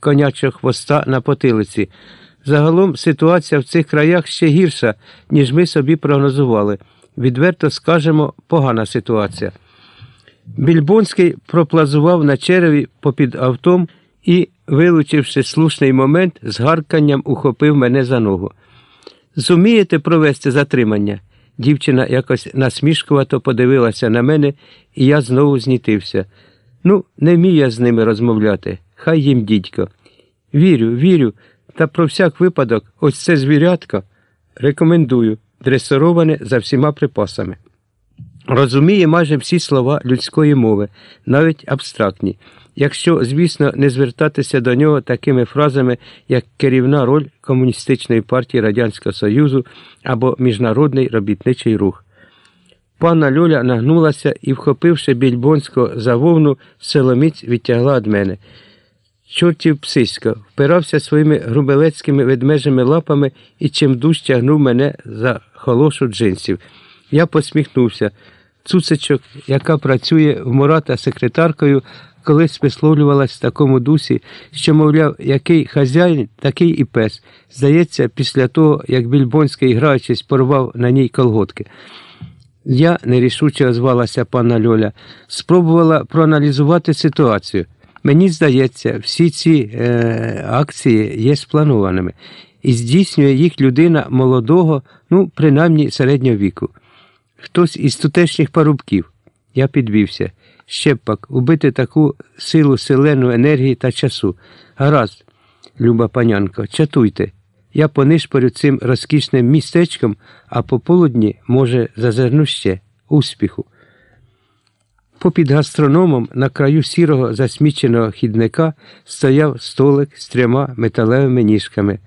конячого хвоста на потилиці. Загалом ситуація в цих краях ще гірша, ніж ми собі прогнозували. Відверто скажемо, погана ситуація. Більбонський проплазував на череві попід автом і, вилучивши слушний момент, з гарканням ухопив мене за ногу. Зумієте провести затримання? Дівчина якось насмішкувато подивилася на мене, і я знову знітився. Ну, не вмію я з ними розмовляти. Хай їм дідько. Вірю, вірю, та про всяк випадок, ось це звірятко рекомендую, дресироване за всіма припасами. Розуміє майже всі слова людської мови, навіть абстрактні, якщо, звісно, не звертатися до нього такими фразами, як керівна роль Комуністичної партії Радянського Союзу або Міжнародний робітничий рух. Пана Льоля нагнулася і, вхопивши більбонського за вовну, силоміць відтягла від мене. Чортів псисько впирався своїми грубелецькими ведмежими лапами і чимдуж тягнув мене за холошу джинсів. Я посміхнувся. Цуцичок, яка працює в Мурата секретаркою, колись висловлювалась в такому дусі, що, мовляв, який хазяїн, такий і пес. Здається, після того, як Більбонський, граючись, порвав на ній колготки. Я, нерішуче озвалася пана Льоля, спробувала проаналізувати ситуацію. Мені здається, всі ці е, акції є спланованими, і здійснює їх людина молодого, ну, принаймні середнього віку. Хтось із тутешніх парубків. Я підвівся. Ще б пак, убити таку силу селену енергії та часу. Гаразд, люба панянко, чатуйте. Я понишпорю цим розкішним містечком, а пополудні, може, зазирну ще успіху. Попід гастрономом на краю сірого засміченого хідника стояв столик з трьома металевими ніжками,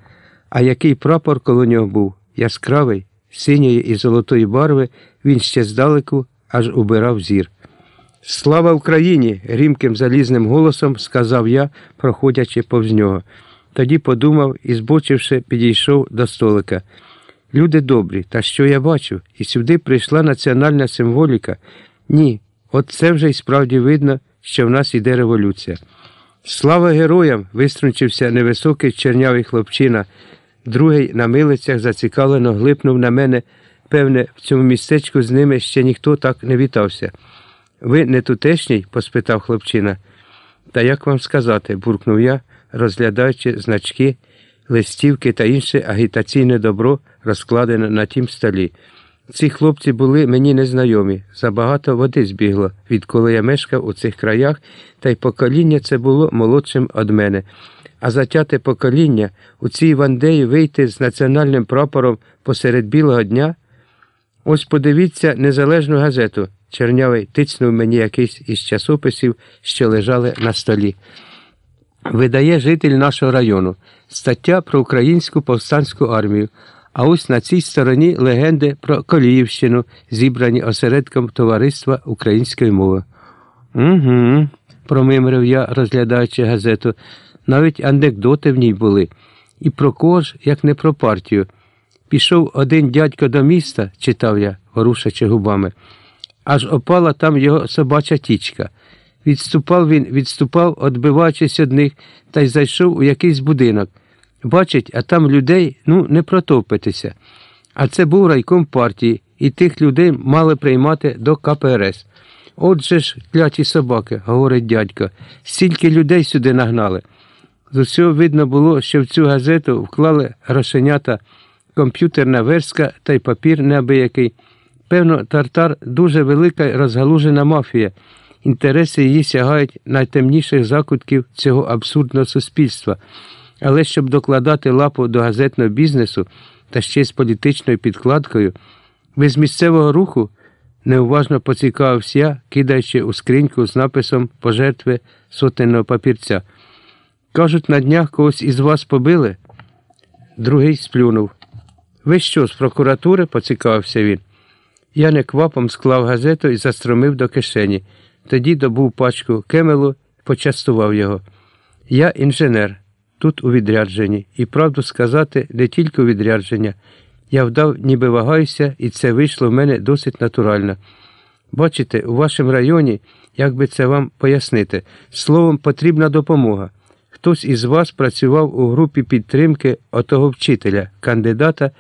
а який прапор коло нього був яскравий, синьої і золотої барви, він ще здалеку аж убирав зір. Слава Україні! грімким залізним голосом сказав я, проходячи повз нього. Тоді подумав і, збочивши, підійшов до столика. Люди добрі, та що я бачу? І сюди прийшла національна символіка. Ні, от це вже й справді видно, що в нас іде революція. Слава героям! виструнчився невисокий чернявий хлопчина. Другий на милицях зацікавлено глипнув на мене. Певне, в цьому містечку з ними ще ніхто так не вітався. Ви не тутешній? поспитав хлопчина. Та як вам сказати, буркнув я, розглядаючи значки, листівки та інше агітаційне добро, розкладене на тім столі. Ці хлопці були мені незнайомі, забагато води збігло, відколи я мешкав у цих краях, та й покоління це було молодшим од мене. А затяте покоління у цій вандеї вийти з національним прапором посеред білого дня. Ось подивіться незалежну газету. Чернявий тицнув мені якийсь із часописів, що лежали на столі. Видає житель нашого району стаття про українську повстанську армію. А ось на цій стороні легенди про Коліївщину, зібрані осередком товариства української мови. Угу, промимрив я, розглядаючи газету. Навіть анекдоти в ній були. І про кого ж, як не про партію. Пішов один дядько до міста, читав я, ворушачи губами, аж опала там його собача тічка. Відступав він, відступав, odбиваючись од них, та й зайшов у якийсь будинок. Бачить, а там людей ну, не протовпитися. А це був райком партії, і тих людей мали приймати до КПРС. Отже ж, кляті собаки, говорить дядько, стільки людей сюди нагнали. З усього видно було, що в цю газету вклали грошенята, комп'ютерна верстка та й папір неабиякий. Певно, тартар дуже велика розгалужена мафія. Інтереси її сягають найтемніших закутків цього абсурдного суспільства. Але щоб докладати лапу до газетного бізнесу та ще з політичною підкладкою, ви з місцевого руху неуважно поцікавився я, кидаючи у скриньку з написом пожертви сотенного папірця. Кажуть, на днях когось із вас побили? Другий сплюнув. Ви що, з прокуратури? поцікавився він. Я неквапом склав газету і застромив до кишені. Тоді добув пачку кемелу почастував його. Я інженер, тут у відрядженні, і правду сказати, не тільки у відрядження. Я вдав, ніби вагаюся, і це вийшло в мене досить натурально. Бачите, у вашому районі, як би це вам пояснити, словом, потрібна допомога. хтось із вас працював у групі підтримки отого вчителя, кандидата